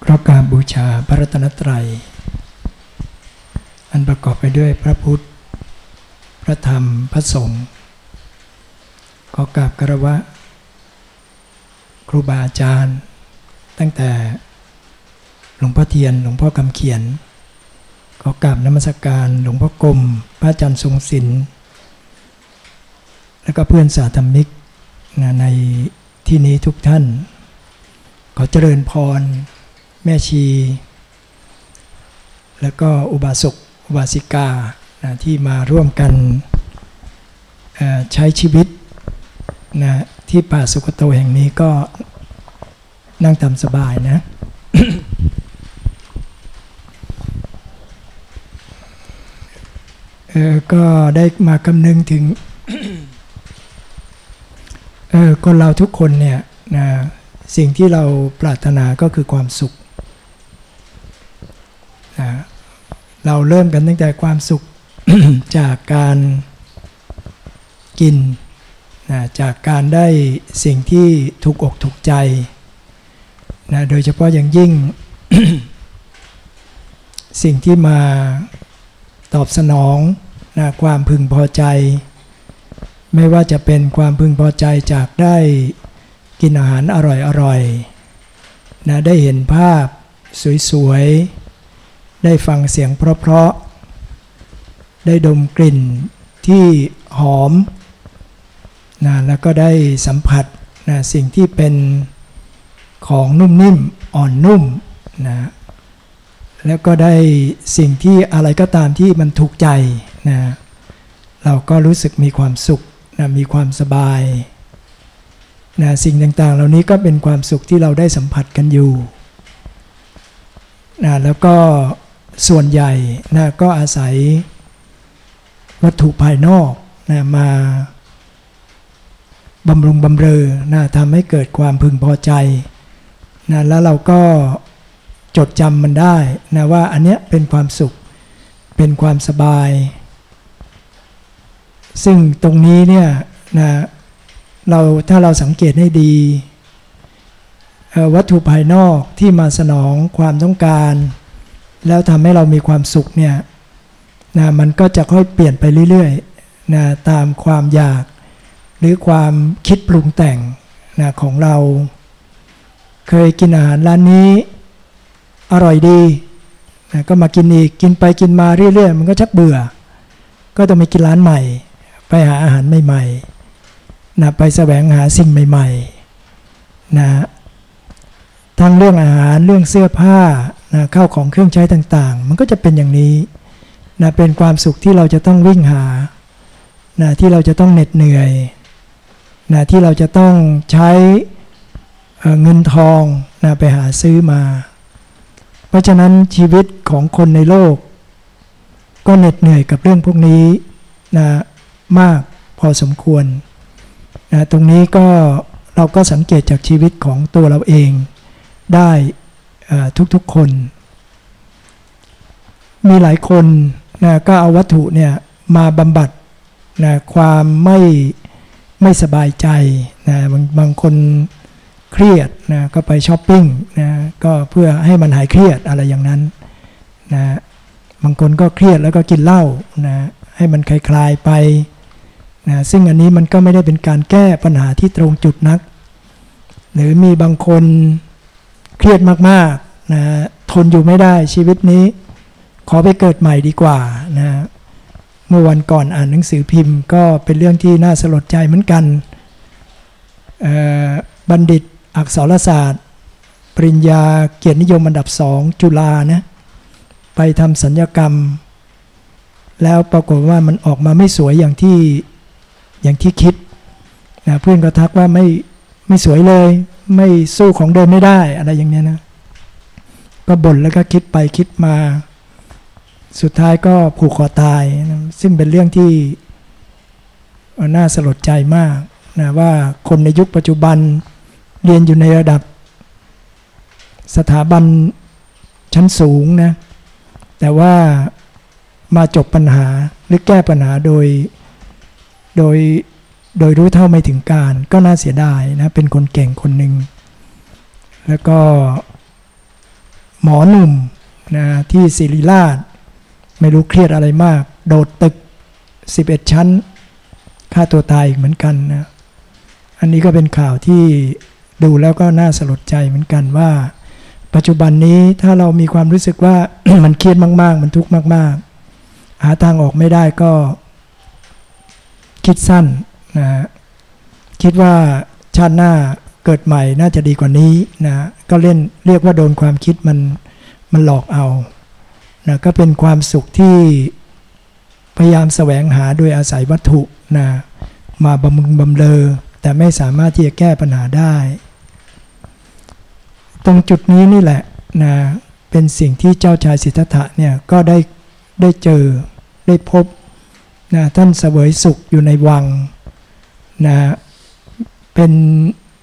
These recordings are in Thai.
เพราะการบูชาพระรัตนตรัย อันประกอบไปด้วยพระพุทธ พระธรรมพระสงฆ์ขอกราบกระวะ ครูบาอาจารย์ ตั้งแต่หลวงพ่อเทียนหลวงพ่อคำเขียน ขอกราบนมัสการหลวงพ่อกรมพระอาจารย์ทรงศิลป์แล้วก็เพื่อนสาธมิกในที่นี้ทุกท่าน ขอเจริญพร แม่ชี แล้วก็อุบาสกอุบาสิกานะที่มาร่วมกันใช้ชีวิตนะที่ป่าสุกโตแห่งนี้ก็นั่งทำสบายนะเออก็ได้มาคำนึงถึงเออคนเราทุกคนเนี่ยนะสิ่งที่เราปรารถนาก็คือความสุข นะเราเริ่มกันตั้งแต่ความสุขจากการกินนะจากการได้สิ่งที่ถูกอกถูกใจนะโดยเฉพาะอย่างยิ่ง สิ่งที่มาตอบสนองนะความพึงพอใจ ไม่ว่าจะเป็นความพึงพอใจจากได้กินอาหารอร่อยๆนะได้เห็นภาพสวยๆ ได้ฟังเสียงเพราะๆ ได้ดมกลิ่นที่หอมนะแล้วก็ได้สัมผัสนะสิ่งที่เป็นของนุ่มนิ่มอ่อนนุ่มนะแล้วก็ได้สิ่งที่อะไรก็ตามที่มันถูกใจนะเราก็รู้สึกมีความสุขนะมีความสบายนะสิ่งต่างๆ เหล่านี้ก็เป็นความสุขที่เราได้สัมผัสกันอยู่นะแล้วก็ ส่วนใหญ่นะก็อาศัยวัตถุภายนอกนะมาบำรุงบำเรอนะทำให้เกิดความพึงพอใจนะแล้วเราก็จดจำมันได้นะว่าอันเนี้ยเป็นความสุขเป็นความสบาย ซึ่งตรงนี้เนี่ยนะเราถ้าเราสังเกตให้ดี วัตถุภายนอกที่มาสนองความต้องการ แล้วทำให้เรามีความสุขเนี่ยนะมันก็จะค่อยเปลี่ยนไปเรื่อยๆนะตามความอยาก หรือความคิดปรุงแต่งนะของเรา เคยกินอาหารร้านนี้ อร่อยดีนะก็มากินอีกกินไปกินมาเรื่อยๆ มันก็ชักเบื่อ ก็ต้องไปกินร้านใหม่ ไปหาอาหารใหม่ๆนะไปแสวงหาสิ่งใหม่ๆนะทั้งเรื่องอาหารเรื่องเสื้อผ้า นะข้าของเครื่องใช้ต่างๆ มันก็จะเป็นอย่างนี้นะเป็นความสุขที่เราจะต้องวิ่งหานะที่เราจะต้องเหน็ดเหนื่อยนะที่เราจะต้องใช้เงินทองนะไปหาซื้อมา เพราะฉะนั้นชีวิตของคนในโลก ก็เหน็ดเหนื่อยกับเรื่องพวกนี้นะมากพอสมควรนะตรงนี้ก็เราก็สังเกตจากชีวิตของตัวเราเองได้ ทุกๆคน มีหลายคนนะก็เอาวัตถุเนี่ยมาบำบัดนะความไม่ไม่สบายใจนะบางบางคนเครียดนะก็ไปช้อปปิ้งนะก็เพื่อให้มันหายเครียดอะไรอย่างนั้นนะบางคนก็เครียดแล้วก็กินเหล้านะให้มันคลายๆไปนะซึ่งอันนี้มันก็ไม่ได้เป็นการแก้ปัญหาที่ตรงจุดนัก หรือมีบางคน เครียดมากๆนะทนอยู่ไม่ได้ชีวิตนี้ ขอไปเกิดใหม่ดีกว่านะเมื่อวันก่อนอ่านหนังสือพิมพ์ก็เป็นเรื่องที่น่าสลดใจเหมือนกัน บัณฑิตอักษรศาสตร์ ปริญญาเกียรตินิยมอันดับสองจุฬานะไปทำสัญญกรรม แล้วปรากฏว่ามันออกมาไม่สวยอย่างที่อย่างที่คิดนะเพื่อนก็ทักว่าไม่ ไม่สวยเลย ไม่สู้ของเดิมไม่ได้อะไรอย่างเนี้ยนะ ก็บ่นแล้วก็คิดไปคิดมา สุดท้ายก็ผูกคอตายนะซึ่งเป็นเรื่องที่น่าสลดใจมากนะว่าคนในยุคปัจจุบันเรียนอยู่ในระดับ สถาบันชั้นสูงนะแต่ว่ามาจบปัญหาหรือแก้ปัญหาโดย โดย โดยรู้เท่าไม่ถึงการก็น่าเสียดายนะเป็นคนเก่งคนหนึ่งแล้วก็หมอหนุ่มนะที่ศิริราช ไม่รู้เครียดอะไรมาก โดดตึก 11 ชั้นฆ่าตัวตายอีกเหมือนกันนะอันนี้ก็เป็นข่าวที่ดูแล้วก็น่าสลดใจเหมือนกันว่า ปัจจุบันนี้ถ้าเรามีความรู้สึกว่ามันเครียดมาก ๆ มันทุกข์มาก ๆ หาทางออกไม่ได้ก็คิดสั้น นะคิดว่าชาติหน้าเกิดใหม่น่าจะดีกว่านี้นะก็เล่นเรียกว่าโดนความคิดมันมันหลอกเอานะก็เป็นความสุขที่พยายามแสวงหาโดยอาศัยวัตถุนะมาบำรุงบำเลอ แต่ไม่สามารถที่จะแก้ปัญหาได้ ตรงจุดนี้นี่แหละนะเป็นสิ่งที่เจ้าชายสิทธัตถะเนี่ยก็ได้ได้เจอได้พบนะท่านเสวยสุขอยู่ในวัง นะเป็น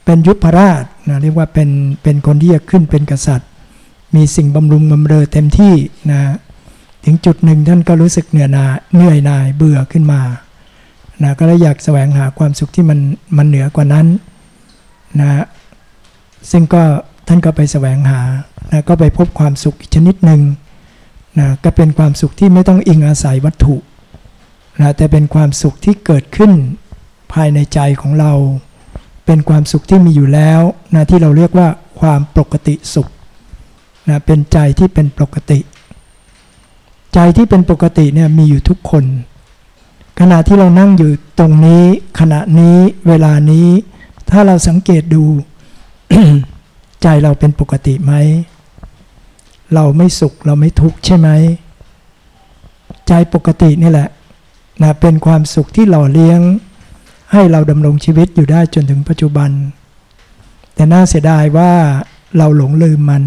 เป็นยุพราชนะเรียกว่าเป็นเป็นคนที่จะขึ้นเป็นกษัตริย์ มีสิ่งบำรุงบำเรอเต็มที่นะถึงจุดหนึ่งท่านก็รู้สึกเหนื่อยนาเหนื่อยนายเบื่อขึ้นมานะก็เลยอยากแสวงหาความสุขที่มันมันเหนือกว่านั้นนะซึ่งก็ท่านก็ไปแสวงหานะก็ไปพบความสุขอีกชนิดหนึ่งนะก็เป็นความสุขที่ไม่ต้องอิงอาศัยวัตถุนะแต่เป็นความสุขที่เกิดขึ้น ภายในใจของเรา เป็นความสุขที่มีอยู่แล้วนะที่เราเรียกว่าความปกติสุขนะเป็นใจที่เป็นปกติ ใจที่เป็นปกติเนี่ยมีอยู่ทุกคน ขณะที่เรานั่งอยู่ตรงนี้ ขณะนี้เวลานี้ ถ้าเราสังเกตดู ใจเราเป็นปกติไหม เราไม่สุขเราไม่ทุกข์ใช่ไหม ใจปกตินี่แหละนะเป็นความสุขที่หล่อเลี้ยง ให้เราดำรงชีวิตอยู่ได้จนถึงปัจจุบัน แต่น่าเสียดายว่าเราหลงลืมมัน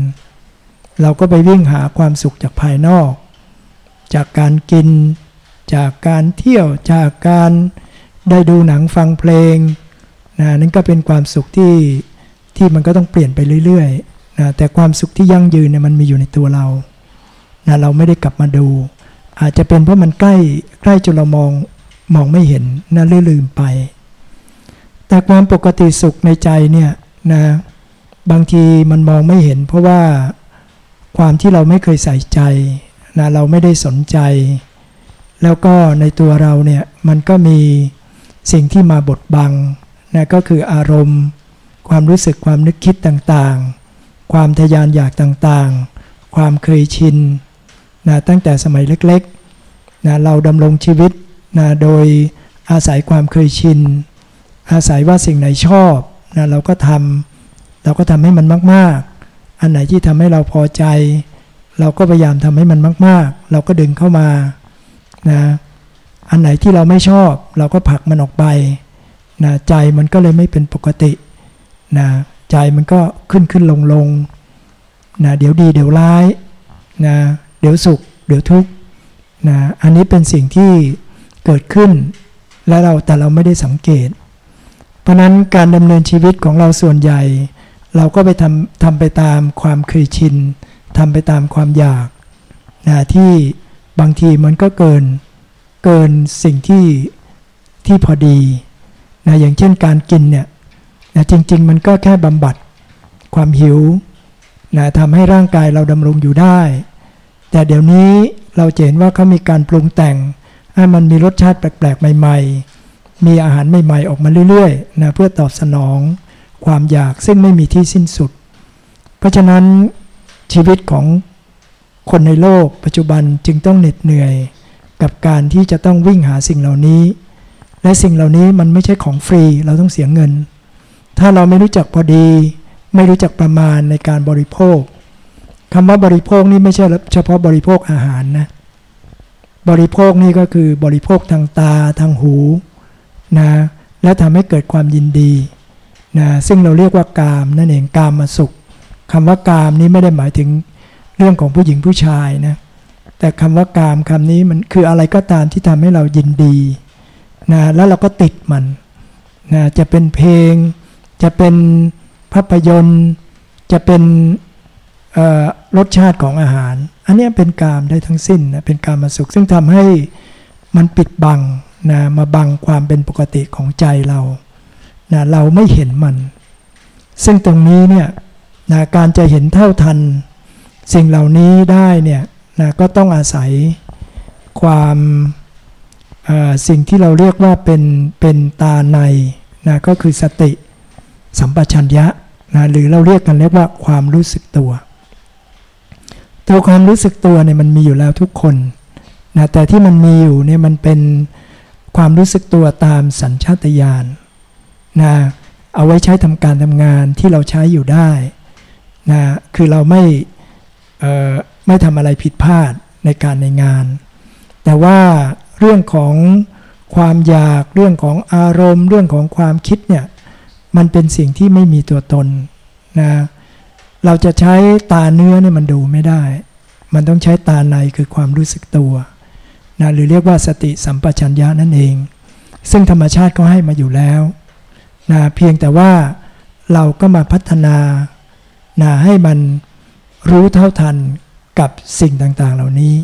เราก็ไปวิ่งหาความสุขจากภายนอก จากการกิน จากการเที่ยวจากการได้ดูหนังฟังเพลงนะนั่นก็เป็นความสุขที่ที่มันก็ต้องเปลี่ยนไปเรื่อยๆนะแต่ความสุขที่ยั่งยืนเนี่ยมันมีอยู่ในตัวเรานะเราไม่ได้กลับมาดู อาจจะเป็นเพราะมันใกล้ใกล้จนเรามองมองไม่เห็นนะลืลืมไป แต่ความปกติสุขในใจเนี่ยนะบางทีมันมองไม่เห็น เพราะว่าความที่เราไม่เคยใส่ใจนะเราไม่ได้สนใจ แล้วก็ในตัวเราเนี่ยมันก็มีสิ่งที่มาบดบังนะก็คืออารมณ์ ความรู้สึกความนึกคิดต่างๆ ความทยานอยากต่างๆ ความเคยชินนะตั้งแต่สมัยเล็กๆนะเราดำรงชีวิตนะโดยอาศัยความเคยชิน อาศัยว่าสิ่งไหนชอบนะเราก็ทำเราก็ทำให้มันมาก ๆ อันไหนที่ทำให้เราพอใจ เราก็พยายามทำให้มันมาก ๆ เราก็ดึงเข้ามานะอันไหนที่เราไม่ชอบ เราก็ผลักมันออกไปนะใจมันก็เลยไม่เป็นปกตินะใจมันก็ขึ้นขึ้นลงลงนะเดี๋ยวดีเดี๋ยวร้ายนะเดี๋ยวสุข เดี๋ยวทุกข์นะอันนี้เป็นสิ่งที่เกิดขึ้น และเราแต่เราไม่ได้สังเกต เพราะนั้นการดำเนินชีวิตของเราส่วนใหญ่ เราก็ไปทำทำไปตามความเคยชินทำไปตามความอยากนะที่บางทีมันก็เกินเกินสิ่งที่ที่พอดีนะอย่างเช่นการกินเนี่ยนะจริง ๆ มันก็แค่บำบัดความหิวนะทำให้ร่างกายเราดำรงอยู่ได้ แต่เดี๋ยวนี้เราเห็นว่าเขามีการปรุงแต่งให้มันมีรสชาติแปลกๆใหม่ ๆ มีอาหารใหม่ๆออกมาเรื่อยๆนะเพื่อตอบสนองความอยากซึ่งไม่มีที่สิ้นสุด เพราะฉะนั้นชีวิตของคนในโลกปัจจุบันจึงต้องเหน็ดเหนื่อย กับการที่จะต้องวิ่งหาสิ่งเหล่านี้ และสิ่งเหล่านี้มันไม่ใช่ของฟรีเราต้องเสียเงิน ถ้าเราไม่รู้จักพอดี ไม่รู้จักประมาณในการบริโภคคำว่าบริโภคนี่ไม่ใช่เฉพาะบริโภคอาหารนะบริโภคนี่ก็คือบริโภคทางตาทางหู นะและทำให้เกิดความยินดีนะซึ่งเราเรียกว่ากามนั่นเองกามมาสุขคำว่ากามนี้ไม่ได้หมายถึงเรื่องของผู้หญิงผู้ชายนะแต่คำว่ากามคำนี้มันคืออะไรก็ตามที่ทำให้เรายินดีนะแล้วเราก็ติดมันนะจะเป็นเพลง จะเป็นภาพยนตร์ จะเป็นรสชาติของอาหาร อันนี้เป็นกามได้ทั้งสิ้นนะเป็นกามมาสุข ซึ่งทำให้มันปิดบัง นะมาบังความเป็นปกติของใจเรานะเราไม่เห็นมัน ซึ่งตรงนี้เนี่ยนะการจะเห็นเท่าทัน สิ่งเหล่านี้ได้เนี่ยนะก็ต้องอาศัยความสิ่งที่เราเรียกว่าเป็นเป็นตาในนะก็คือสติสัมปชัญญะนะหรือเราเรียกกันเรียกว่าความรู้สึกตัว ตัวความรู้สึกตัวเนี่ยมันมีอยู่แล้วทุกคนนะแต่ที่มันมีอยู่เนี่ยมันเป็น ความรู้สึกตัวตามสัญชาตญาณนะเอาไว้ใช้ทำการทำงานที่เราใช้อยู่ได้นะคือเราไม่ไม่ทำอะไรผิดพลาดในการในงาน แต่ว่าเรื่องของความอยากเรื่องของอารมณ์ เรื่องของความคิดเนี่ยมันเป็นสิ่งที่ไม่มีตัวตนนะเราจะใช้ตาเนื้อเนี่ยมันดูไม่ได้ มันต้องใช้ตาในคือความรู้สึกตัว นะหรือเรียกว่าสติสัมปชัญญะนั่นเอง ซึ่งธรรมชาติก็ให้มาอยู่แล้วนะเพียงแต่ว่าเราก็มาพัฒนานะให้มันรู้เท่าทันกับสิ่งต่างๆเหล่านี้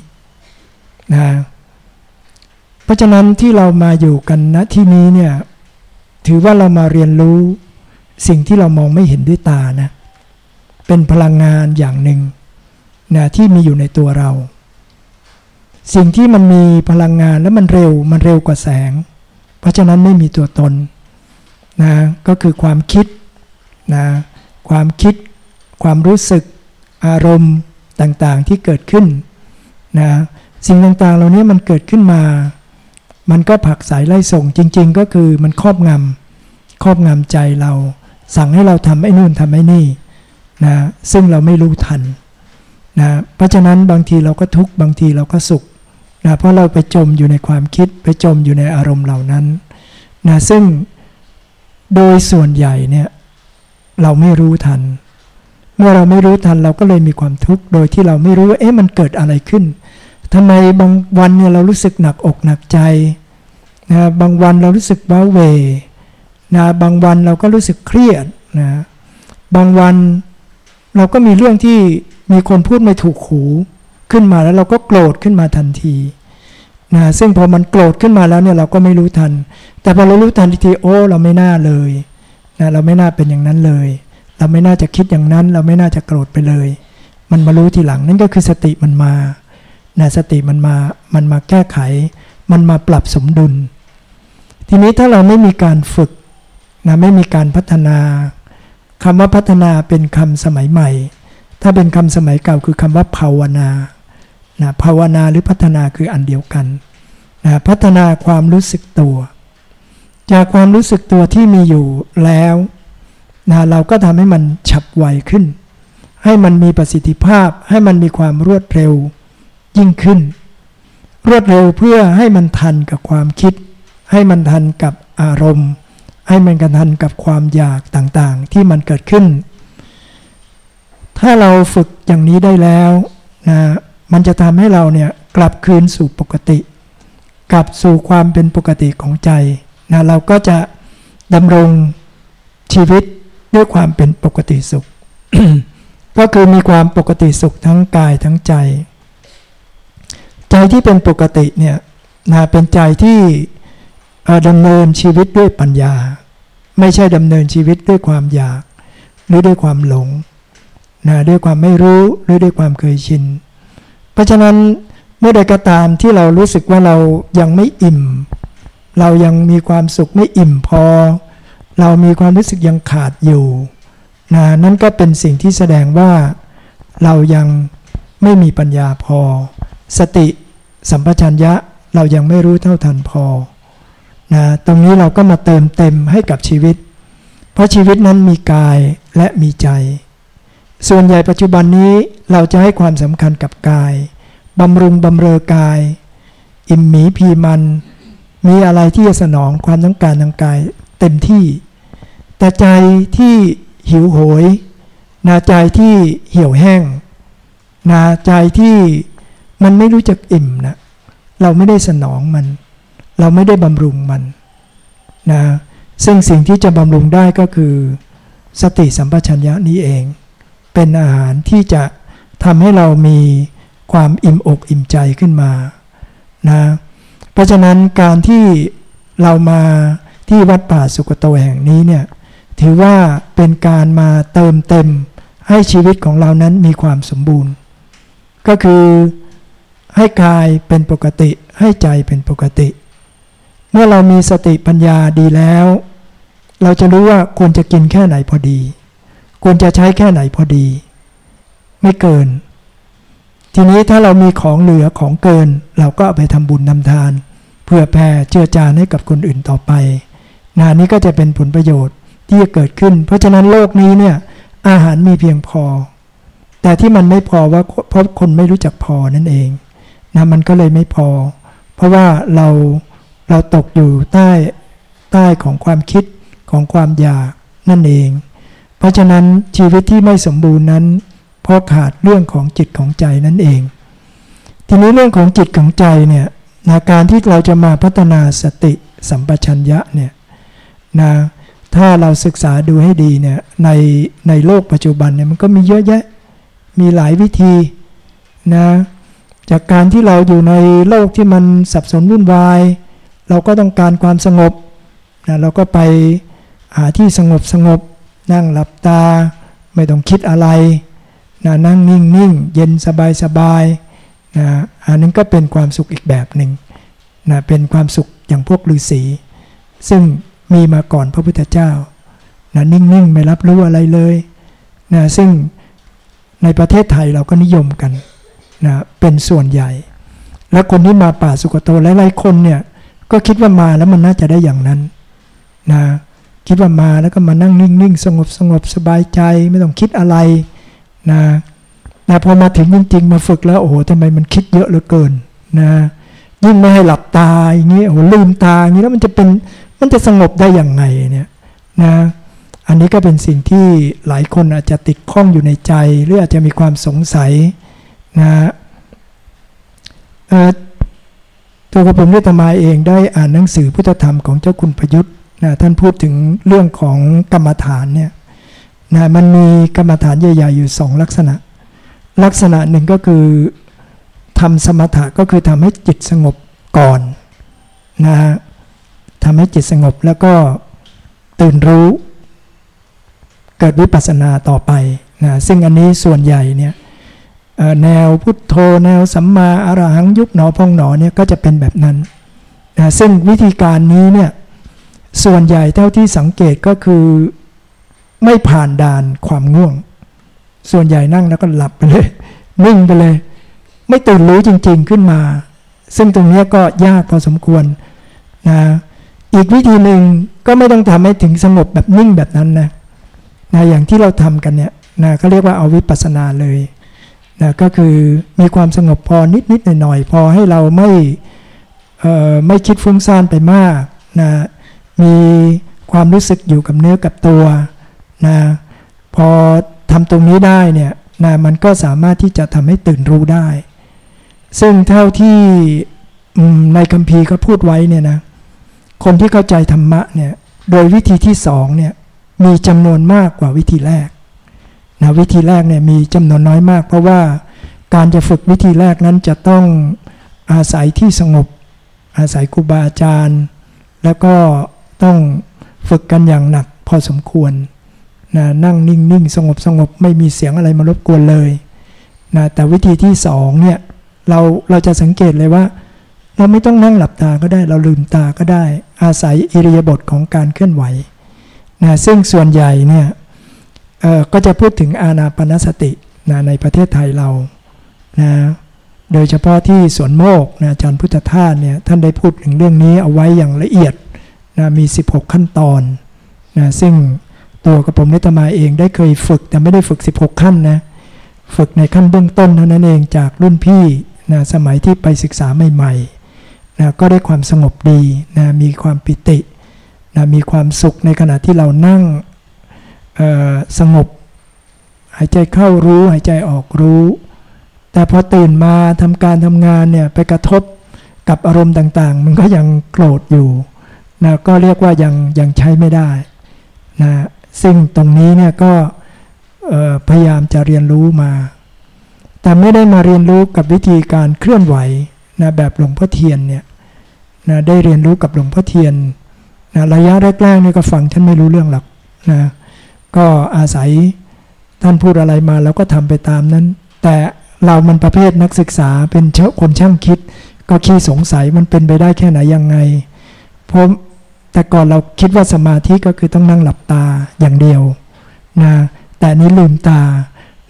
นะเพราะฉะนั้นที่เรามาอยู่กันณที่นี้เนี่ยถือว่าเรามาเรียนรู้สิ่งที่เรามองไม่เห็นด้วยตานะเป็นพลังงานอย่างหนึ่งนะที่มีอยู่ในตัวเรา สิ่งที่มันมีพลังงานและมันเร็วมันเร็วกว่าแสง เพราะฉะนั้นไม่มีตัวตนนะก็คือความคิดนะความคิด ความรู้สึกอารมณ์ต่างๆที่เกิดขึ้นนะสิ่งต่างๆ เหล่านี้มันเกิดขึ้นมา มันก็ผักสายไล่ส่งจริง ๆ ก็คือมันครอบงำครอบงำใจเรา สั่งให้เราทำไอ้นู่นทำไอ้นี่นะซึ่งเราไม่รู้ทันนะเพราะฉะนั้นบางทีเราก็ทุกข์บางทีเราก็สุข นะเพราะเราไปจมอยู่ในความคิดไปจมอยู่ในอารมณ์เหล่านั้นนะซึ่งโดยส่วนใหญ่เนี่ยเราไม่รู้ทัน เมื่อเราไม่รู้ทันเราก็เลยมีความทุกข์โดยที่เราไม่รู้ว่าเอ๊ะมันเกิดอะไรขึ้นทำไมบางวันเนี่ยเรารู้สึกหนักอกหนักใจนะบางวันเรารู้สึกว้าเวนะบางวันเราก็รู้สึกเครียดนะบางวันเราก็มีเรื่องที่มีคนพูดไม่ถูกหู ขึ้นมาแล้วเราก็โกรธขึ้นมาทันทีนะซึ่งพอมันโกรธขึ้นมาแล้วเนี่ยเราก็ไม่รู้ทัน แต่พอเรารู้ทันทีโอ้เราไม่น่าเลยนะเราไม่น่าเป็นอย่างนั้นเลย เราไม่น่าจะคิดอย่างนั้น เราไม่น่าจะโกรธไปเลย มันมารู้ทีหลังนั่นก็คือสติมันมานะสติมันมามันมาแก้ไข มันมาปรับสมดุล ทีนี้ถ้าเราไม่มีการฝึกนะไม่มีการพัฒนาคำว่าพัฒนาเป็นคำสมัยใหม่ ถ้าเป็นคำสมัยเก่าคือคำว่าภาวนา นะภาวนาหรือพัฒนาคืออันเดียวกันนะพัฒนาความรู้สึกตัว จากความรู้สึกตัวที่มีอยู่แล้วนะเราก็ทำให้มันฉับไวขึ้น ให้มันมีประสิทธิภาพ ให้มันมีความรวดเร็วยิ่งขึ้น รวดเร็วเพื่อให้มันทันกับความคิด ให้มันทันกับอารมณ์ ให้มันกันทันกับความอยากต่างๆ ที่มันเกิดขึ้น ถ้าเราฝึกอย่างนี้ได้แล้วนะ มันจะทำให้เราเนี่ยกลับคืนสู่ปกติ กลับสู่ความเป็นปกติของใจนะเราก็จะดำรงชีวิตด้วยความเป็นปกติสุข ก็คือมีความปกติสุขทั้งกายทั้งใจ ใจที่เป็นปกติเนี่ยนะเป็นใจที่ดำเนินชีวิตด้วยปัญญา ไม่ใช่ดำเนินชีวิตด้วยความอยาก หรือด้วยความหลงนะด้วยความไม่รู้หรือด้วยความเคยชิน เพราะฉะนั้นเมื่อใดก็ตามที่เรารู้สึกว่าเรายังไม่อิ่ม เรายังมีความสุขไม่อิ่มพอ เรามีความรู้สึกยังขาดอยู่นะนั่นก็เป็นสิ่งที่แสดงว่าเรายังไม่มีปัญญาพอ สติสัมปชัญญะเรายังไม่รู้เท่าทันพอนะตรงนี้เราก็มาเติมเต็มให้กับชีวิต เพราะชีวิตนั้นมีกายและมีใจ ส่วนใหญ่ปัจจุบันนี้เราจะให้ความสำคัญกับกายบำรุงบำเรอกาย อิ่มหมีพีมัน มีอะไรที่จะสนองความต้องการทางกายเต็มที่ แต่ใจที่หิวโหยนาใจที่เหี่ยวแห้งนาใจที่มันไม่รู้จักอิ่มนะเราไม่ได้สนองมัน เราไม่ได้บำรุงมันนะซึ่งสิ่งที่จะบำรุงได้ก็คือ สติสัมปชัญญะนี้เอง เป็นอาหารที่จะทำให้เรามีความอิ่มอกอิ่มใจขึ้นมานะเพราะฉะนั้นการที่เรามาที่วัดป่าสุกโตแห่งนี้เนี่ยถือว่าเป็นการมาเติมเต็มให้ชีวิตของเรานั้นมีความสมบูรณ์ ก็คือให้กายเป็นปกติให้ใจเป็นปกติ เมื่อเรามีสติปัญญาดีแล้ว เราจะรู้ว่าควรจะกินแค่ไหนพอดี ควรจะใช้แค่ไหนพอดี ไม่เกิน ทีนี้ถ้าเรามีของเหลือของเกิน เราก็าไปทำบุญนำทาน เพื่อแผ่เจือจานให้กับคนอื่นต่อไปนานี้ก็จะเป็นผลประโยชน์ที่จะเกิดขึ้น เพราะฉะนั้นโลกนี้เนี่ยอาหารมีเพียงพอ แต่ที่มันไม่พอว่าเพราะคนไม่รู้จักพอนั่นเองนะมันก็เลยไม่พอ เพราะว่าเราเราตกอยู่ใต้ใต้ของความคิดของความอยากนั่นเอง เพราะฉะนั้นชีวิตที่ไม่สมบูรณ์นั้น เพราะขาดเรื่องของจิตของใจนั่นเอง ทีนี้เรื่องของจิตของใจเนี่ยนาการที่เราจะมาพัฒนาสติสัมปชัญญะเนี่ยนะถ้าเราศึกษาดูให้ดีเนี่ยในในโลกปัจจุบันเนี่ยมันก็มีเยอะแยะมีหลายวิธีนะจากการที่เราอยู่ในโลกที่มันสับสนวุ่นวาย เราก็ต้องการความสงบนะเราก็ไปหาที่สงบสงบ นั่งหลับตา ไม่ต้องคิดอะไรนะนั่งนิ่งนิ่งเย็นสบายสบายนะอันนั้นก็เป็นความสุขอีกแบบหนึ่งนะเป็นความสุขอย่างพวกฤาษีซึ่งมีมาก่อนพระพุทธเจ้านะนิ่งๆ ไม่รับรู้อะไรเลยนะซึ่งในประเทศไทยเราก็นิยมกันนะเป็นส่วนใหญ่ แล้วคนที่มาป่าสุกโตหลายๆคนเนี่ยก็คิดว่ามาแล้วมันน่าจะได้อย่างนั้นนะ คิดว่ามาแล้วก็มานั่งนิ่งๆ สงบสงบสบายใจไม่ต้องคิดอะไรนะนะพอมาถึงจริงๆ มาฝึกแล้วโอ้โหทำไมมันคิดเยอะเหลือเกินนะยิ่งไม่ให้หลับตาอย่างนี้โอ้โหลืมตาอย่างนี้แล้วมันจะเป็นมันจะสงบได้อย่างไงเนี่ยนะอันนี้ก็เป็นสิ่งที่หลายคนอาจจะติดข้องอยู่ในใจ หรืออาจจะมีความสงสัยนะตัวกระผมนิตมาเองได้อ่านหนังสือพุทธธรรมของเจ้าคุณพยุทธ์ นะท่านพูดถึงเรื่องของกรรมฐานเนี่ยนะมันมีกรรมฐานใหญ่ๆอยู่สองลักษณะ ลักษณะหนึ่งก็คือทำสมถะก็คือทำให้จิตสงบก่อนนะทำให้จิตสงบแล้วก็ตื่นรู้ เกิดวิปัสสนาต่อไปนะซึ่งอันนี้ส่วนใหญ่เนี่ยแนวพุทโธแนวสัมมาอรหังยุบหนอพองหนอเนี่ยก็จะเป็นแบบนั้นนะซึ่งวิธีการนี้เนี่ย ส่วนใหญ่เท่าที่สังเกตก็คือไม่ผ่านด่านความง่วง ส่วนใหญ่นั่งแล้วก็หลับไปเลย นิ่งไปเลย ไม่ตื่นรู้จริงๆขึ้นมา ซึ่งตรงนี้ก็ยากพอสมควรนะอีกวิธีหนึ่งก็ไม่ต้องทำให้ถึงสงบแบบนิ่งแบบนั้นนะนะอย่างที่เราทำกันเนี่ยนะก็เรียกว่าเอาวิปัสสนาเลยนะก็คือมีความสงบพอนิดนิดหน่อยหน่อยพอให้เราไม่ไม่คิดฟุ้งซ่านไปมากนะ มีความรู้สึกอยู่กับเนื้อกับตัวนะพอทำตรงนี้ได้เนี่ยนะมันก็สามารถที่จะทำให้ตื่นรู้ได้ ซึ่งเท่าที่ในคัมภีร์ก็พูดไว้เนี่ยนะคนที่เข้าใจธรรมะเนี่ยโดยวิธีที่สองเนี่ยมีจำนวนมากกว่าวิธีแรกนะวิธีแรกเนี่ยมีจำนวนน้อยมาก เพราะว่าการจะฝึกวิธีแรกนั้นจะต้องอาศัยที่สงบ อาศัยครูบาอาจารย์ แล้วก็ ต้องฝึกกันอย่างหนักพอสมควรนะนั่งนิ่งๆ สงบสงบไม่มีเสียงอะไรมารบกวนเลยนะแต่วิธีที่สองเนี่ยเราเราจะสังเกตเลยว่า เราไม่ต้องนั่งหลับตาก็ได้ เราลืมตาก็ได้ อาศัยอิริยาบถของการเคลื่อนไหวนะซึ่งส่วนใหญ่เนี่ยก็จะพูดถึงอาณาปณสตินะในประเทศไทยเรานะโดยเฉพาะที่สวนโมกนะอาจารย์พุทธทาสเนี่ยท่านได้พูดถึงเรื่องนี้เอาไว้อย่างละเอียด นะมี 16 ขั้นตอนนะซึ่งตัวกระผมนิตมาเองได้เคยฝึกแต่ไม่ได้ฝึก 16 ขั้นนะฝึกในขั้นเบื้องต้นเท่านั้นเองจากรุ่นพี่นะสมัยที่ไปศึกษาใหม่ๆนะก็ได้ความสงบดีนะมีความปิตินะมีความสุขในขณะที่เรานั่งสงบ หายใจเข้ารู้หายใจออกรู้ แต่พอตื่นมาทำการทำงานเนี่ยไปกระทบกับอารมณ์ต่างๆ มันก็ยังโกรธอยู่ นะก็เรียกว่ายังยังใช้ไม่ได้นะซึ่งตรงนี้เนี่ยก็พยายามจะเรียนรู้มา แต่ไม่ได้มาเรียนรู้กับวิธีการเคลื่อนไหวนะแบบหลวงพ่อเทียนเนี่ยนะได้เรียนรู้กับหลวงพ่อเทียนนะระยะแรกๆนี่ก็ฟังฉันไม่รู้เรื่องหรอกนะก็อาศัยท่านพูดอะไรมาเราก็ทำไปตามนั้น แต่เรามันประเภทนักศึกษาเป็นเชคนช่างคิด ก็ขี้สงสัยมันเป็นไปได้แค่ไหนยังไงเพราะ แต่ก่อนเราคิดว่าสมาธิก็คือต้องนั่งหลับตาอย่างเดียวนะแต่นี้ลืมตา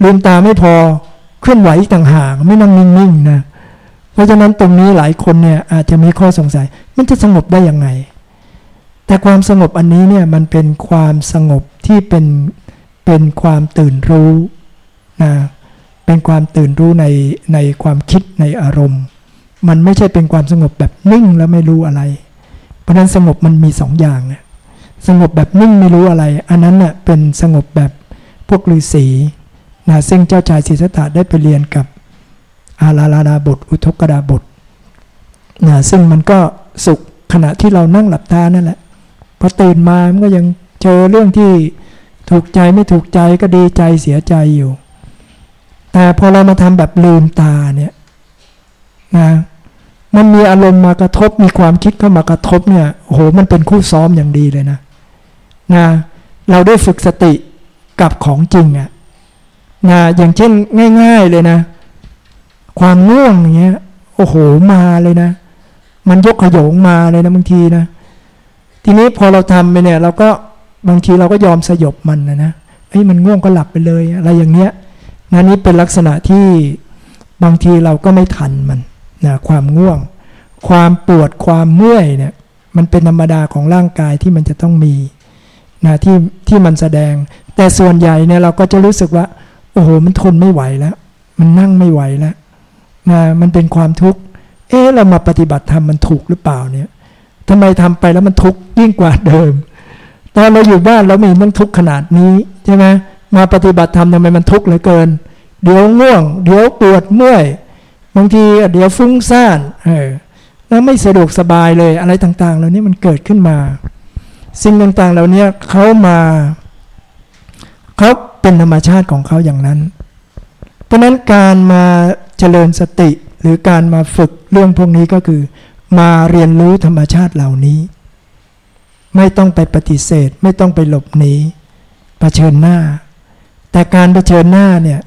ลืมตาไม่พอเคลื่อนไหวต่างหากไม่นั่งนิ่งๆนะเพราะฉะนั้นตรงนี้หลายคนเนี่ยอาจจะมีข้อสงสัย มันจะสงบได้ยังไง แต่ความสงบอันนี้เนี่ยมันเป็นความสงบที่เป็นเป็นความตื่นรู้นะเป็นความตื่นรู้ในในความคิดในอารมณ์ มันไม่ใช่เป็นความสงบแบบนิ่งแล้วไม่รู้อะไร เพราะนั้นสงบมันมีสองอย่างนะสงบแบบนิ่งไม่รู้อะไร อันนั้นเน่ะเป็นสงบแบบพวกฤาษีนะซึ่งเจ้าชายศิสตาได้ไปเรียนกับอาลาลาดาบท อุทกดาบทนะซึ่งมันก็สุขขณะที่เรานั่งหลับตานั่นแหละพอตื่นมามันก็ยังเจอเรื่องที่ถูกใจไม่ถูกใจก็ดีใจเสียใจอยู่ แต่พอเรามาทำแบบลืมตาเนี่ยนะ มันมีอารมณ์มากระทบมีความคิดเข้ามากระทบเนี่ยโอ้โหมันเป็นคู่ซ้อมอย่างดีเลยนะนะเราได้ฝึกสติกับของจริงอะ่ะนะอย่างเช่นง่าย ๆเลยนะ ความง่วงอย่างเงี้ยโอ้โหมาเลยนะ มันยกขยงมาเลยนะบางทีนะ ทีนี้พอเราทำไปเนี่ย เราก็บางทีเราก็ยอมสยบมันนะนะเฮ้ยมันง่วงก็หลับไปเลย อะไรอย่างเงี้ยนะนี่เป็นลักษณะที่บางทีเราก็ไม่ทันมัน นะความง่วง ความปวดความเมื่อยเนี่ยมันเป็นธรรมดาของร่างกายที่มันจะต้องมีนะที่ที่มันแสดง แต่ส่วนใหญ่เนี่ยเราก็จะรู้สึกว่า โอ้โหมันทนไม่ไหวแล้ว มันนั่งไม่ไหวแล้วนะมันเป็นความทุกข์เอ๊ะเรามาปฏิบัติธรรมมันถูกหรือเปล่าเนี่ยทำไมทำไปแล้วมันทุกข์ยิ่งกว่าเดิมตอนเราอยู่บ้านเราไม่ต้องทุกข์ขนาดนี้ใช่ไหมมาปฏิบัติธรรมทำไมมันทุกข์เหลือเกิน เดี๋ยวง่วง เดี๋ยวปวดเมื่อย บางทีเดี๋ยวฟุ้งซ่านเออแล้วไม่สะดวกสบายเลยอะไรต่างๆ เหล่านี้มันเกิดขึ้นมา สิ่งต่างๆ เหล่านี้เขามาเขาเป็นธรรมชาติของเขาอย่างนั้น เพราะนั้นการมาเจริญสติหรือการมาฝึกเรื่องพวกนี้ก็คือ มาเรียนรู้ธรรมชาติเหล่านี้ ไม่ต้องไปปฏิเสธ ไม่ต้องไปหลบหนีเผชิญหน้า แต่การเผชิญหน้าเนี่ย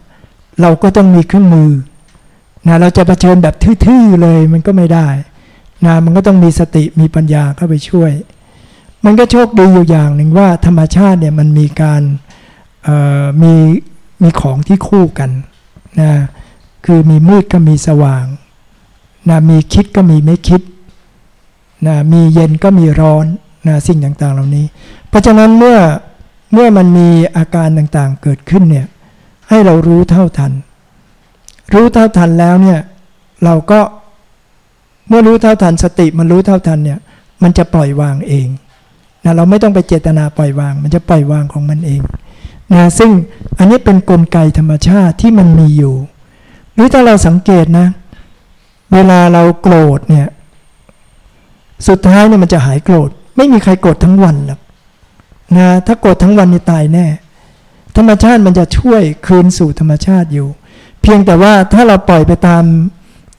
เราก็ต้องมีเครื่องมือ นะเราจะะเผชิญแบบทื่อๆเลยมันก็ไม่ได้นะมันก็ต้องมีสติมีปัญญาเข้าไปช่วย มันก็โชคดีอยู่อย่างหนึ่งว่าธรรมชาติเนี่ยมันมีการมีมีของที่คู่กันนะคือมีมืดก็มีสว่างนะมีคิดก็มีไม่คิดนะมีเย็นก็มีร้อนนะสิ่งต่างๆเหล่านี้ เพราะฉะนั้นเมื่อเมื่อมันมีอาการต่างๆเกิดขึ้นเนี่ยให้เรารู้เท่าทัน รู้เท่าทันแล้วเนี่ยเราก็เมื่อรู้เท่าทันสติมันรู้เท่าทันเนี่ยมันจะปล่อยวางเองนะเราไม่ต้องไปเจตนาปล่อยวาง มันจะปล่อยวางของมันเองนะซึ่งอันนี้เป็นนกลไกธรรมชาติที่มันมีอยู่ หรือถ้าเราสังเกตนะ เวลาเราโกรธเนี่ยสุดท้ายเนี่ยมันจะหายโกรธ ไม่มีใครโกรธทั้งวันหรอกนะถ้าโกรธทั้งวันนี่ตายแน่ ธรรมชาติมันจะช่วยคืนสู่ธรรมชาติอยู่ เพียงแต่ว่าถ้าเราปล่อยไปตาม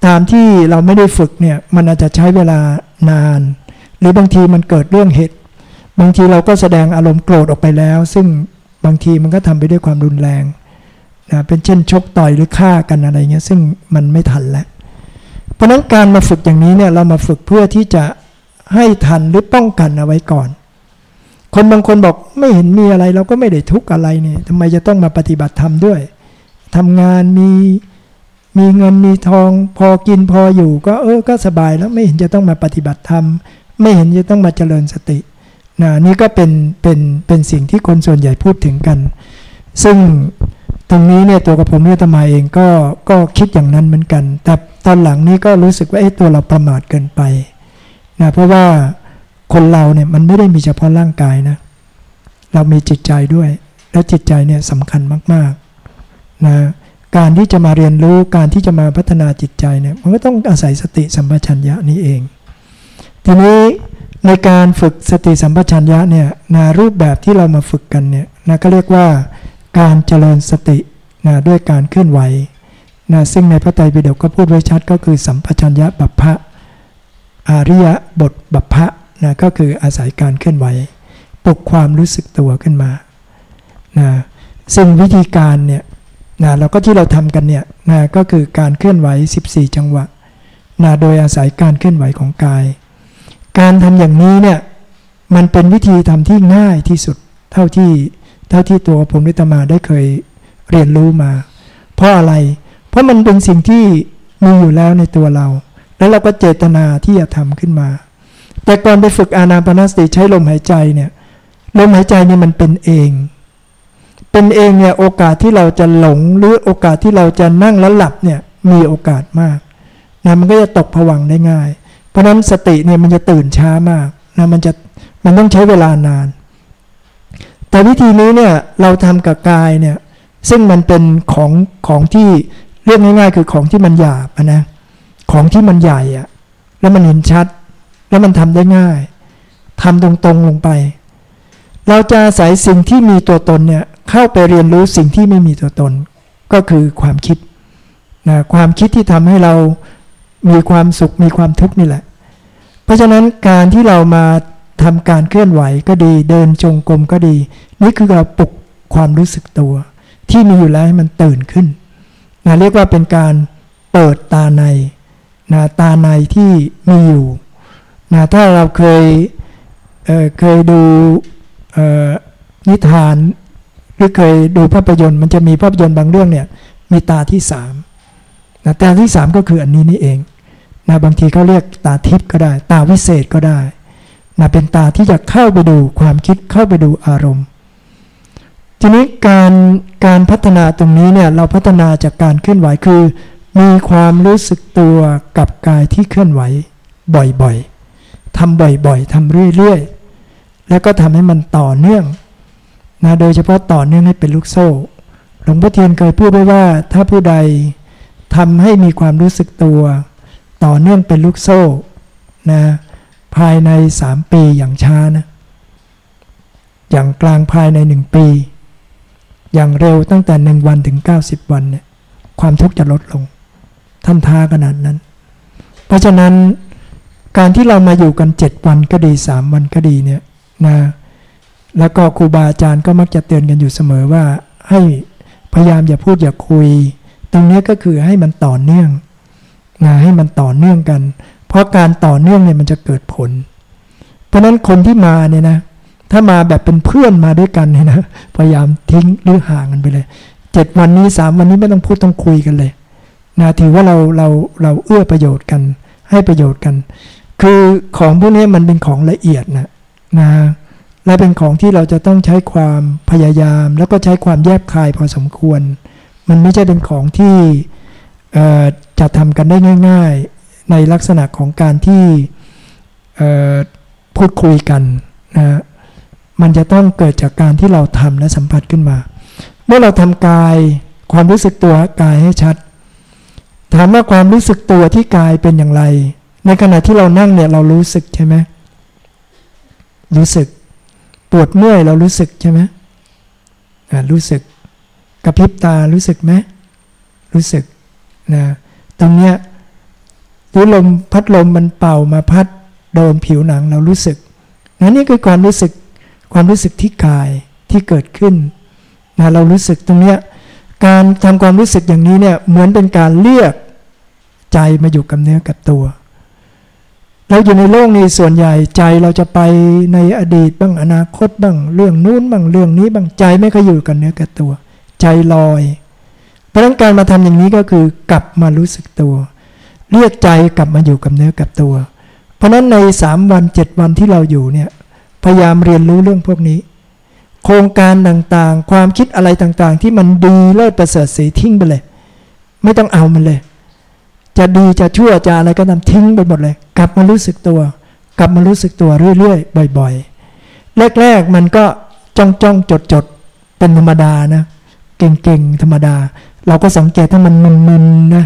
ตามที่เราไม่ได้ฝึกเนี่ยมันอาจจะใช้เวลานาน หรือบางทีมันเกิดเรื่องเหตุ บางทีเราก็แสดงอารมณ์โกรธออกไปแล้ว ซึ่งบางทีมันก็ทำไปด้วยความรุนแรงนะเป็นเช่นชกต่อยหรือฆ่ากันอะไรเงี้ยซึ่งมันไม่ทันแล้วเพราะนั้นการมาฝึกอย่างนี้เนี่ยเรามาฝึกเพื่อที่จะให้ทันหรือป้องกันเอาไว้ก่อน คนบางคนบอกไม่เห็นมีอะไรเราก็ไม่ได้ทุกข์อะไรนี่ทำไมจะต้องมาปฏิบัติธรรมด้วย ทำงานมีมีเงินมีทองพอกินพออยู่ ก็เออก็สบายแล้วไม่เห็นจะต้องมาปฏิบัติธรรม ไม่เห็นจะต้องมาเจริญสตินะนี่ก็เป็นเป็นเป็นสิ่งที่คนส่วนใหญ่พูดถึงกัน ซึ่งตรงนี้เนี่ยตัวกับผมเนี่ยตมาเองก็ก็คิดอย่างนั้นเหมือนกัน แต่ตอนหลังนี้ก็รู้สึกว่าไอ้ตัวเราประมาทเกินไปนะเพราะว่าคนเราเนี่ยมันไม่ได้มีเฉพาะร่างกายนะ เรามีจิตใจด้วย แล้วจิตใจเนี่ยสำคัญมากๆ นะการที่จะมาเรียนรู้การที่จะมาพัฒนาจิตใจเนี่ยมันก็ต้องอาศัยสติสัมปชัญญะนี้เอง ทีนี้ในการฝึกสติสัมปชัญญะเนี่ยนะรูปแบบที่เรามาฝึกกันเนี่ยนะก็เรียกว่าการเจริญสตินะด้วยการเคลื่อนไหวนะซึ่งในพระไตรปิฎกก็พูดไว้ชัดก็คือสัมปชัญญะบัพพะอาริยบทบัพพะนะก็คืออาศัยการเคลื่อนไหวปลุกความรู้สึกตัวขึ้นมานะซึ่งวิธีการเนี่ย นะแล้วก็ที่เราทำกันเนี่ยนะก็คือการเคลื่อนไหว 14 จังหวะนะโดยอาศัยการเคลื่อนไหวของกาย การทำอย่างนี้เนี่ยมันเป็นวิธีทำที่ง่ายที่สุดเท่าที่เท่าที่ตัวผมนิตมาได้เคยเรียนรู้มา เพราะอะไร เพราะมันเป็นสิ่งที่มีอยู่แล้วในตัวเรา แล้วเราก็เจตนาที่จะทำขึ้นมา แต่ก่อนไปฝึกอานาปนาสติใช้ลมหายใจเนี่ยลมหายใจนี่มันเป็นเอง นเองเนี่ยโอกาสที่เราจะหลงหรือโอกาสที่เราจะนั่งแล้วหลับเนี่ยมีโอกาสมากนะมันก็จะตกผวังได้ง่าย เพราะนั้นสติเนี่ยมันจะตื่นช้ามากนะมันจะมันต้องใช้เวลานาน แต่วิธีนี้เนี่ยเราทำกับกายเนี่ยซึ่งมันเป็นของของที่เรียกง่ายๆ คือของที่มันหยาบนะของที่มันใหญ่อะแล้วมันเห็นชัด แล้วมันทำได้ง่ายทำตรงๆลงไป เราจะใส่สิ่งที่มีตัวตนเนี่ย เข้าไปเรียนรู้สิ่งที่ไม่มีตัวตน ก็คือความคิดนะความคิดที่ทำให้เรามีความสุขมีความทุกข์นี่แหละ เพราะฉะนั้นการที่เรามาทำการเคลื่อนไหวก็ดี เดินจงกรมก็ดี นี่คือการปลุกความรู้สึกตัว ที่มีอยู่แล้วให้มันตื่นขึ้นนะเรียกว่าเป็นการเปิดตาในนะตาในที่มีอยู่นะถ้าเราเคยเเคยดูนิทาน หรือเคยดูภาพยนตร์มันจะมีภาพยนตร์บางเรื่องเนี่ยมีตาที่สามนะตาที่สามก็คืออันนี้นี่เองนะบางทีเขาเรียกตาทิพย์ก็ได้ ตาวิเศษก็ได้นะเป็นตาที่จะเข้าไปดูความคิดเข้าไปดูอารมณ์ ทีนี้การการพัฒนาตรงนี้เนี่ยเราพัฒนาจากการเคลื่อนไหวคือ มีความรู้สึกตัวกับกายที่เคลื่อนไหวบ่อยๆทำบ่อยๆทำเรื่อยๆ แล้วก็ทำให้มันต่อเนื่อง นะโดยเฉพาะต่อเนื่องให้เป็นลูกโซ่ หลวงพ่อเทียนเคยพูดไว้ว่า ถ้าผู้ใดทำให้มีความรู้สึกตัว ต่อเนื่องเป็นลูกโซ่นะภายในสามปีอย่างช้านะอย่างกลางภายในหนึ่งปี อย่างเร็วตั้งแต่หนึ่งวันถึง 90 วันเนี่ยความทุกข์จะลดลง ท่านท้าขนาดนั้น เพราะฉะนั้นการที่เรามาอยู่กันเจ็ดวันก็ดีสามวันก็ดีเนี่ยนะ แล้วก็ครูบาอาจารย์ก็มักจะเตือนกันอยู่เสมอว่า ให้พยายามอย่าพูดอย่าคุย ตรงนี้ก็คือให้มันต่อเนื่องนะให้มันต่อเนื่องกัน เพราะการต่อเนื่องเนี่ยมันจะเกิดผล เพราะนั้นคนที่มาเนี่ยนะถ้ามาแบบเป็นเพื่อนมาด้วยกันเนี่ยนะพยายามทิ้งหรือห่างกันไปเลยเจ็ดวันนี้สามวันนี้ไม่ต้องพูดต้องคุยกันเลยนะถือว่าเราเราเราเอื้อประโยชน์กัน ให้ประโยชน์กัน คือของพวกนี้มันเป็นของละเอียดนะนะ และเป็นของที่เราจะต้องใช้ความพยายาม แล้วก็ใช้ความแยบคายพอสมควร มันไม่ใช่เป็นของที่จะทำกันได้ง่ายในลักษณะของการที่พูดคุยกันนะมันจะต้องเกิดจากการที่เราทำและสัมผัสขึ้นมา เมื่อเราทำกายความรู้สึกตัวกายให้ชัด ถามว่าความรู้สึกตัวที่กายเป็นอย่างไร ในขณะที่เรานั่งเนี่ยเรารู้สึกใช่ไหมรู้สึก วดเมื่อยเรารู้สึกใช่ไหมรู้สึกกระพริบตารู้สึกไหมรู้สึกนะตรงเนี้ยรือลมพัดลมมันเป่ามาพัดโดนผิวหนังเรารู้สึกนะนี่คือความรู้สึกความรู้สึกที่กายที่เกิดขึ้นนะเรารู้สึกตรงเนี้ยการทำความรู้สึกอย่างนี้เนี่ยเหมือนเป็นการเรียกใจมาอยู่กับเนื้อกับตัว เราอยู่ในโลกนี้ส่วนใหญ่ใจเราจะไปในอดีตบ้างอนาคตบ้างเรื่องนู้นบ้างเรื่องนี้บ้างใจไม่เคยอยู่กับเนื้อกับตัว ใจลอย เพราะนั้นการมาทำอย่างนี้ก็คือกลับมารู้สึกตัว เรียกใจกลับมาอยู่กับเนื้อกับตัว เพราะนั้นในสามวันเจ็ดวันที่เราอยู่เนี่ยพยายามเรียนรู้เรื่องพวกนี้ โครงการต่างๆ ความคิดอะไรต่างๆ ที่มันดีเลิศประเสริฐสีทิ้งไปเลย ไม่ต้องเอามันเลย จะดีจะชั่วจะอะไรก็ตามทิ้งไปหมดเลย กลับมารู้สึกตัว กลับมารู้สึกตัวเรื่อยๆ บ่อยๆ แรกๆมันก็จ้องจ้องจดจดเป็นธรรมดานะ เก่งๆ ธรรมดา เราก็สังเกตถ้ามันมึนๆนะ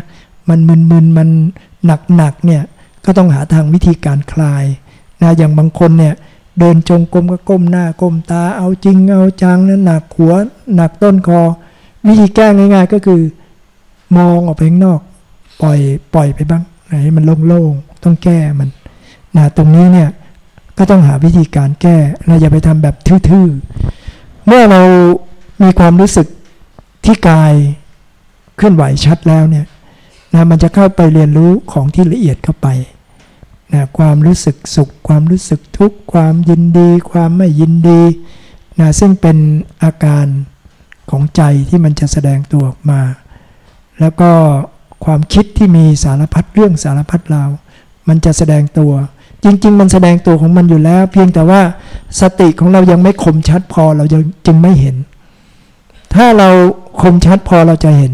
มันมึนๆมันหนักๆเนี่ยก็ต้องหาทางวิธีการคลายนะอย่างบางคนเนี่ยเดินจงกรมก็ก้มหน้าก้มตาเอาจริงเอาจังนะหนักหัวหนักต้นคอ วิธีแก้ง่าย ๆ ก็คือ มองออกไปข้างนอก ปล่อยปล่อยไปบ้างให้มันโล่งๆต้องแก้มันนะตรงนี้เนี่ยก็ต้องหาวิธีการแก้นะอย่าไปทำแบบทื่อๆ เมื่อเรามีความรู้สึกที่กายเคลื่อนไหวชัดแล้วเนี่ยนะมันจะเข้าไปเรียนรู้ของที่ละเอียดเข้าไปนะความรู้สึกสุข ความรู้สึกทุกข์ ความยินดี ความไม่ยินดีนะซึ่งเป็นอาการของใจที่มันจะแสดงตัวออกมา แล้วก็ ความคิดที่มีสารพัดเรื่องสารพัดราว มันจะแสดงตัว จริง ๆ มันแสดงตัวของมันอยู่แล้ว เพียงแต่ว่าสติของเรายังไม่คมชัดพอเราจึงไม่เห็น ถ้าเราคมชัดพอเราจะเห็น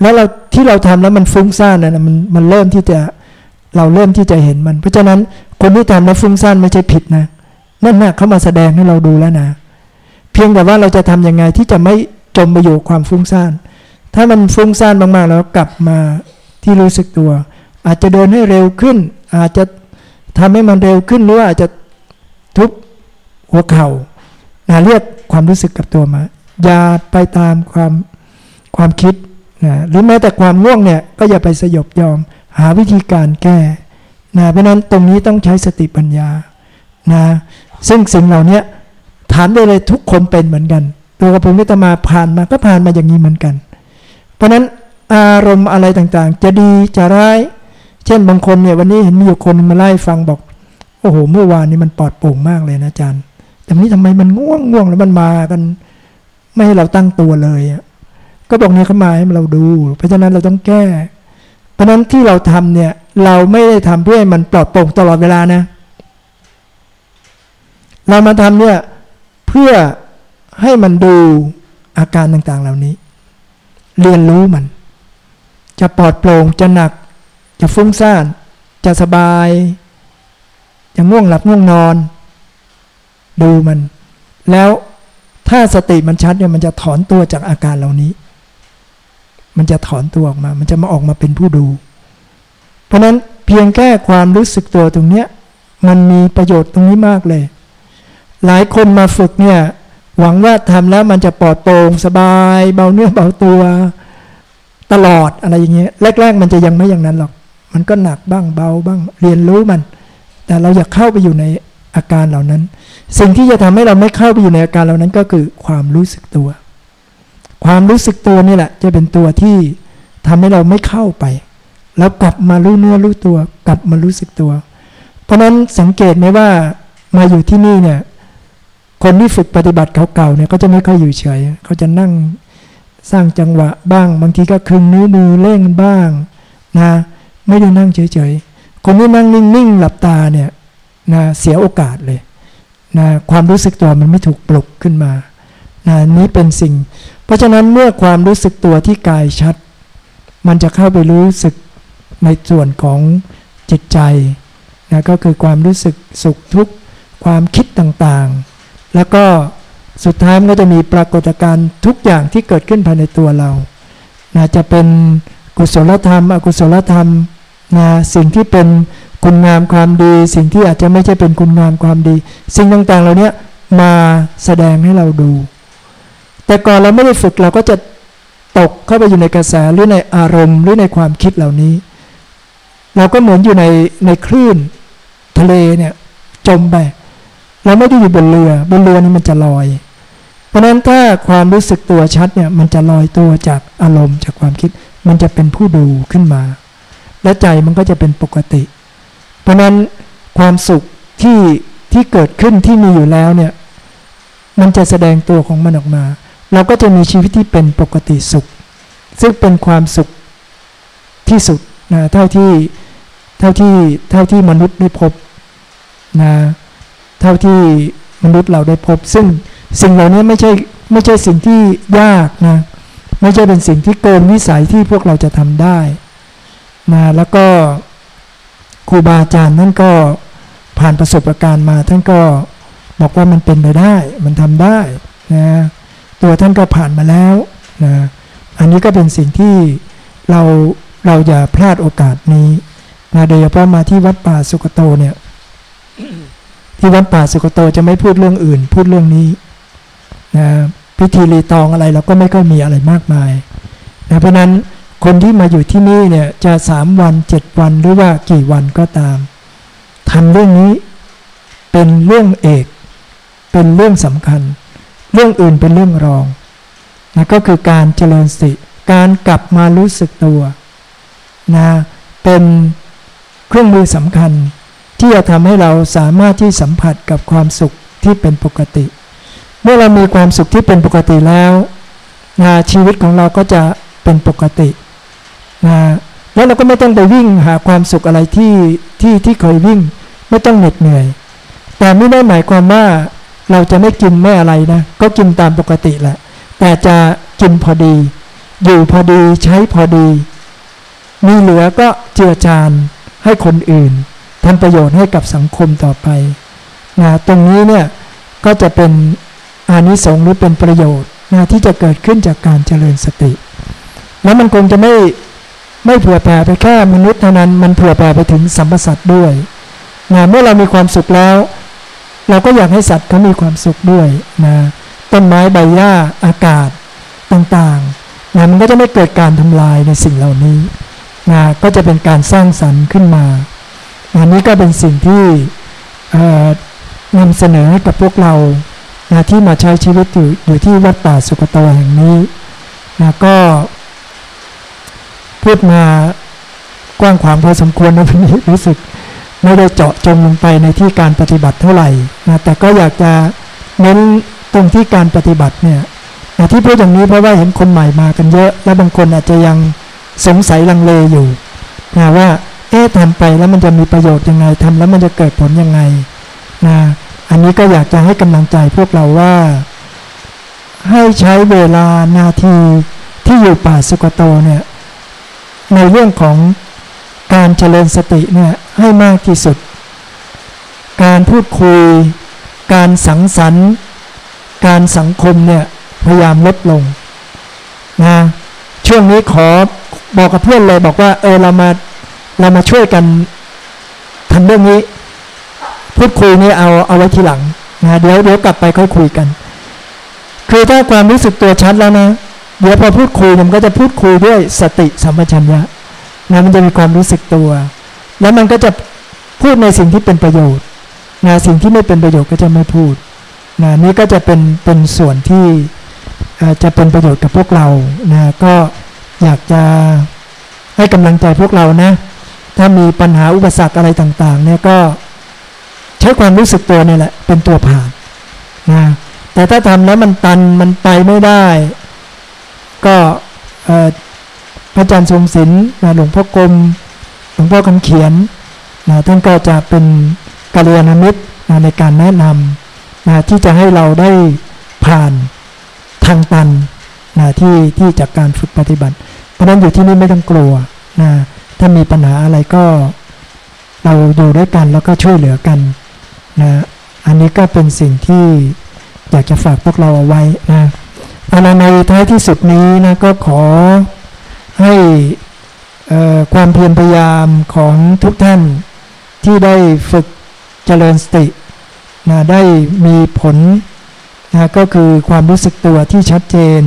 แล้วเราที่เราทำแล้วมันฟุ้งซ่านนะมันมันเริ่มที่จะเราเริ่มที่จะเห็นมัน เพราะฉะนั้นคนที่ทำแล้วฟุ้งซ่านไม่ใช่ผิดนะนั่นนะเขามาแสดงให้เราดูแล้วนะ เพียงแต่ว่าเราจะทํำยังไงที่จะไม่จมไปอยู่ความฟุ้งซ่าน ถ้ามันฟุ้งซ่านมากๆแล้วกลับมาที่รู้สึกตัว อาจจะเดินให้เร็วขึ้น อาจจะทำให้มันเร็วขึ้นหรือว่าอาจจะทุบหัวเข่านะเรียกความรู้สึกกับตัวมา อย่าไปตามความความคิดนะหรือแม้แต่ความง่วงเนี่ยก็อย่าไปสยบยอม หาวิธีการแก้นะเพราะนั้นตรงนี้ต้องใช้สติปัญญานะซึ่งสิ่งเหล่านี้ถามได้เลยทุกคนเป็นเหมือนกัน ตัวกระผมนิตมาผ่านมาก็ผ่านมาอย่างนี้เหมือนกัน ราะนั้นอารมณ์อะไรต่างๆ จะดีจะร้าย เช่นบางคนเนี่ยวันนี้เห็นมีอยู่คนมาไล่ฟังบอก โอ้โห เมื่อวานนี้มันปลอดโปร่งมากเลยนะอาจารย์ แต่นี้ทำไมมันง่วงง่วงแล้วมันมากัน ไม่ให้เราตั้งตัวเลยก็บอกเนี่ยเขามาให้เราดู เพราะฉะนั้นเราต้องแก้ เพราะนั้นที่เราทำเนี่ย เราไม่ได้ทำเพื่อให้มันปลอดโปร่งตลอดเวลานะ เรามาทำเนี่ยเพื่อให้มันดูอาการต่างๆเหล่านี้ เรียนรู้มัน จะปลอดโปร่งจะหนัก จะฟุ้งซ่าน จะสบาย จะง่วงหลับง่วงนอน ดูมัน แล้วถ้าสติมันชัดเนี่ยมันจะถอนตัวจากอาการเหล่านี้ มันจะถอนตัวออกมา มันจะมาออกมาเป็นผู้ดู เพราะนั้นเพียงแค่ความรู้สึกตัวตรงเนี้ยมันมีประโยชน์ตรงนี้มากเลย หลายคนมาฝึกเนี่ย หวังว่าทำแล้วมันจะปลอดโปร่งสบาย เบาเนื้อเบาตัวตลอดอะไรอย่างเงี้ยแรกๆ มันจะยังไม่อย่างนั้นหรอก มันก็หนักบ้างเบาบ้างเรียนรู้มัน แต่เราอยากเข้าไปอยู่ในอาการเหล่านั้น สิ่งที่จะทำให้เราไม่เข้าไปอยู่ในอาการเหล่านั้นก็คือความรู้สึกตัว ความรู้สึกตัวนี่แหละ จะเป็นตัวที่ทำให้เราไม่เข้าไป แล้วกลับมารู้เนื้อรู้ตัว กลับมารู้สึกตัว เพราะนั้นสังเกตไหมว่ามาอยู่ที่นี่เนี่ย คนที่ฝึกปฏิบัติเก่าๆเนี่ยก็จะไม่ค่อยอยู่เฉยเขาจะนั่งสร้างจังหวะบ้าง บางทีก็คึงนิ้วมือเล่งบ้างนะไม่ได้นั่งเฉยๆ คนที่นั่งนิ่งๆหลับตาเนี่ยนะเสียโอกาสเลยนะความรู้สึกตัวมันไม่ถูกปลุกขึ้นมานะนี้เป็นสิ่ง เพราะฉะนั้นเมื่อความรู้สึกตัวที่กายชัด มันจะเข้าไปรู้สึกในส่วนของจิตใจนะก็คือความรู้สึกสุขทุกข์ความคิดต่างๆ แล้วก็สุดท้ายมันก็จะมีปรากฏการณ์ทุกอย่างที่เกิดขึ้นภายในตัวเรานะจะเป็นกุศลธรรม อกุศลธรรมนะสิ่งที่เป็นคุณงามความดี สิ่งที่อาจจะไม่ใช่เป็นคุณงามความดี สิ่งต่างๆเหล่านี้มาแสดงให้เราดู แต่ก่อนเราไม่ได้ฝึกเราก็จะตกเข้าไปอยู่ในกระแสหรือในอารมณ์ หรือในความคิดเหล่านี้ เราก็เหมือนอยู่ในในคลื่นทะเลเนี่ยจมไป เราไม่ได้อยู่บนเรือบนเรือนี่มันจะลอย เพราะนั้นถ้าความรู้สึกตัวชัดเนี่ยมันจะลอยตัวจากอารมณ์จากความคิด มันจะเป็นผู้ดูขึ้นมา และใจมันก็จะเป็นปกติ เพราะนั้นความสุขที่ที่เกิดขึ้นที่มีอยู่แล้วเนี่ยมันจะแสดงตัวของมันออกมา เราก็จะมีชีวิตที่เป็นปกติสุข ซึ่งเป็นความสุขที่สุดนะเท่าที่เท่าที่เท่าที่มนุษย์ได้พบนะ เท่าที่มนุษย์เราได้พบ ซึ่งสิ่งเหล่านี้ไม่ใช่ไม่ใช่สิ่งที่ยากนะไม่ใช่เป็นสิ่งที่เกินวิสัยที่พวกเราจะทำได้นะแล้วก็ครูบาอาจารย์นั่นก็ผ่านประสบการณ์มาท่านก็บอกว่ามันเป็นไปได้ มันทำได้นะตัวท่านก็ผ่านมาแล้วนะอันนี้ก็เป็นสิ่งที่เราเราอย่าพลาดโอกาสนี้นะโดยเฉพาะมาที่วัดป่าสุกโตเนี่ย ที่วัดป่าสุกโตจะไม่พูดเรื่องอื่น พูดเรื่องนี้นะพิธีรีตองอะไรเราก็ไม่ก็มีอะไรมากมายนะเพราะนั้นคนที่มาอยู่ที่นี่เนี่ยจะสามวันเจ็ดวันหรือว่ากี่วันก็ตามทำเรื่องนี้เป็นเรื่องเอก เป็นเรื่องสำคัญ เรื่องอื่นเป็นเรื่องรองนะก็คือการเจริญสติ การกลับมารู้สึกตัวนะเป็นเครื่องมือสำคัญ ที่จะทำให้เราสามารถที่สัมผัสกับความสุขที่เป็นปกติ เมื่อเรามีความสุขที่เป็นปกติแล้วนะชีวิตของเราก็จะเป็นปกตินะแล้วเราก็ไม่ต้องไปวิ่งหาความสุขอะไรที่ที่ที่เคยวิ่ง ไม่ต้องเหน็ดเหนื่อย แต่ไม่ได้หมายความว่าเราจะไม่กินไม่อะไรนะ ก็กินตามปกติแหละ แต่จะกินพอดี อยู่พอดีใช้พอดี มีเหลือก็เจือจานให้คนอื่น ทำประโยชน์ให้กับสังคมต่อไปนะตรงนี้เนี่ยก็จะเป็นอานิสงส์หรือเป็นประโยชน์นะที่จะเกิดขึ้นจากการเจริญสติ แล้วมันคงจะไม่ไม่เผื่อแผ่ไปแค่มนุษย์เท่านั้น มันเผื่อแผ่ไปถึงสัมปสัตว์ด้วยนะเมื่อเรามีความสุขแล้ว เราก็อยากให้สัตว์เขามีความสุขด้วยนะต้นไม้ใบหญ้าอากาศต่างๆนะมันก็จะไม่เกิดการทำลายในสิ่งเหล่านี้นะก็จะเป็นการสร้างสรรค์ขึ้นมา อันนี้ก็เป็นสิ่งที่นำเสนอให้กับพวกเรานะที่มาใช้ชีวิตอยู่อยู่ที่วัดป่าสุกโตแห่งนี้นะก็พูดมากว้างขวางพอสมควรนะพี่นี้รู้สึกไม่ได้เจาะจงลงไปในที่การปฏิบัติเท่าไหร่นะแต่ก็อยากจะเน้นตรงที่การปฏิบัติเนี่ยนะที่พูดอย่างนี้เพราะว่าเห็นคนใหม่มากันเยอะ และบางคนอาจจะยังสงสัยลังเลอยู่นะว่า เอ๊ะทำไปแล้วมันจะมีประโยชน์ยังไงทำแล้วมันจะเกิดผลยังไงนะอันนี้ก็อยากจะให้กำลังใจพวกเราว่า ให้ใช้เวลานาทีที่อยู่ป่าสุกโตเนี่ยในเรื่องของการเจริญสติเนี่ยให้มากที่สุด การพูดคุย การสังสรรค์ การสังคมเนี่ยพยายามลดลงนะช่วงนี้ขอบอกกับเพื่อนเลยบอกว่าเออเรามา เรามาช่วยกันทำเรื่องนี้ พูดคุยนี่เอาเอาไว้ทีหลังนะเดี๋ยวเดี๋ยวกลับไปค่อยคุยกัน คือถ้าความรู้สึกตัวชัดแล้วนะเดี๋ยวพอพูดคุยมันก็จะพูดคุยด้วยสติสัมปชัญญะนะมันจะมีความรู้สึกตัว แล้วมันก็จะพูดในสิ่งที่เป็นประโยชน์นะสิ่งที่ไม่เป็นประโยชน์ก็จะไม่พูดนะนี่ก็จะเป็นเป็นส่วนที่จะเป็นประโยชน์กับพวกเรานะก็อยากจะให้กำลังใจพวกเรานะ ถ้ามีปัญหาอุปสรรคอะไรต่างๆเนี่ยก็ใช้ความรู้สึกตัวนี่แหละ เป็นตัวผ่านนะแต่ถ้าทำแล้วมันตันมันไปไม่ได้ ก็พระอาจารย์ทรงศิลป์หลวงพ่อกรมหลวงพ่อคำเขียนนะท่านก็จะเป็นกัลยาณมิตรนะในการแนะนำนะที่จะให้เราได้ผ่านทางตันนะที่ที่จากการฝึกปฏิบัติ เพราะนั้นอยู่ที่นี่ไม่ต้องกลัวนะ ถ้ามีปัญหาอะไรก็เราอยู่ด้วยกันแล้วก็ช่วยเหลือกันนะอันนี้ก็เป็นสิ่งที่อยากจะฝากพวกเราเอาไว้นะอาในท้ายที่สุดนี้นะก็ขอให้ความเพียรพยายามของทุกท่านที่ได้ฝึกเจริญสตินะได้มีผลนะก็คือความรู้สึกตัวที่ชัดเจน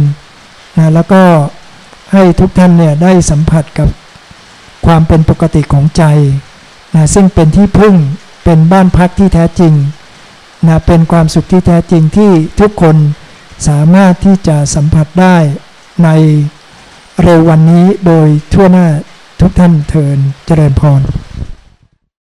นะแล้วก็ให้ทุกท่านเนี่ยได้สัมผัสกับ ความเป็นปกติของใจนะซึ่งเป็นที่พึ่งเป็นบ้านพักที่แท้จริงนะเป็นความสุขที่แท้จริงที่ทุกคนสามารถที่จะสัมผัสได้ในเร็ววันนี้โดยทั่วหน้าทุกท่านเทินเจริญพร